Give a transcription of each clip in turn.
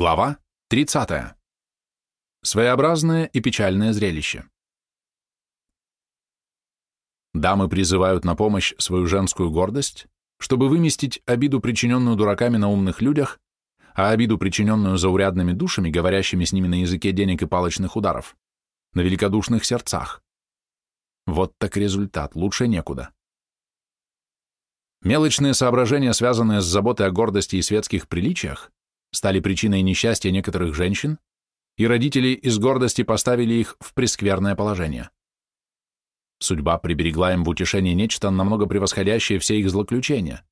Глава 30. Своеобразное и печальное зрелище. Дамы призывают на помощь свою женскую гордость, чтобы выместить обиду, причиненную дураками на умных людях, а обиду, причиненную заурядными душами, говорящими с ними на языке денег и палочных ударов, на великодушных сердцах. Вот так результат, лучше некуда. Мелочные соображения, связанные с заботой о гордости и светских приличиях, стали причиной несчастья некоторых женщин, и родители из гордости поставили их в прескверное положение. Судьба приберегла им в утешение нечто, намного превосходящее все их злоключения.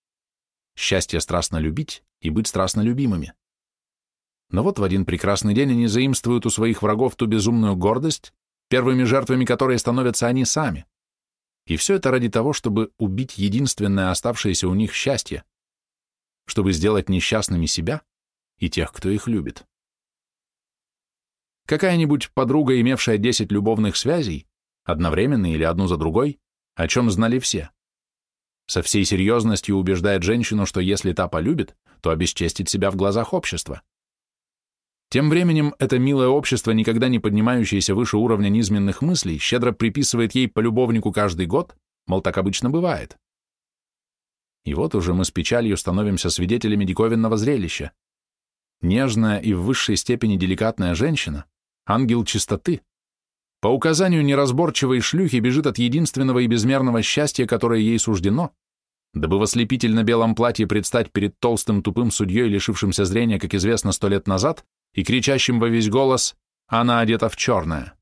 Счастье страстно любить и быть страстно любимыми. Но вот в один прекрасный день они заимствуют у своих врагов ту безумную гордость, первыми жертвами которой становятся они сами. И все это ради того, чтобы убить единственное оставшееся у них счастье, чтобы сделать несчастными себя и тех, кто их любит. Какая-нибудь подруга, имевшая 10 любовных связей, одновременно или одну за другой, о чем знали все, со всей серьезностью убеждает женщину, что если та полюбит, то обесчестит себя в глазах общества. Тем временем это милое общество, никогда не поднимающееся выше уровня низменных мыслей, щедро приписывает ей по любовнику каждый год, мол, так обычно бывает. И вот уже мы с печалью становимся свидетелями диковинного зрелища. Нежная и в высшей степени деликатная женщина, ангел чистоты, по указанию неразборчивой шлюхи бежит от единственного и безмерного счастья, которое ей суждено, дабы в ослепительно-белом платье предстать перед толстым тупым судьей, лишившимся зрения, как известно, сто лет назад, и кричащим во весь голос «Она одета в черное».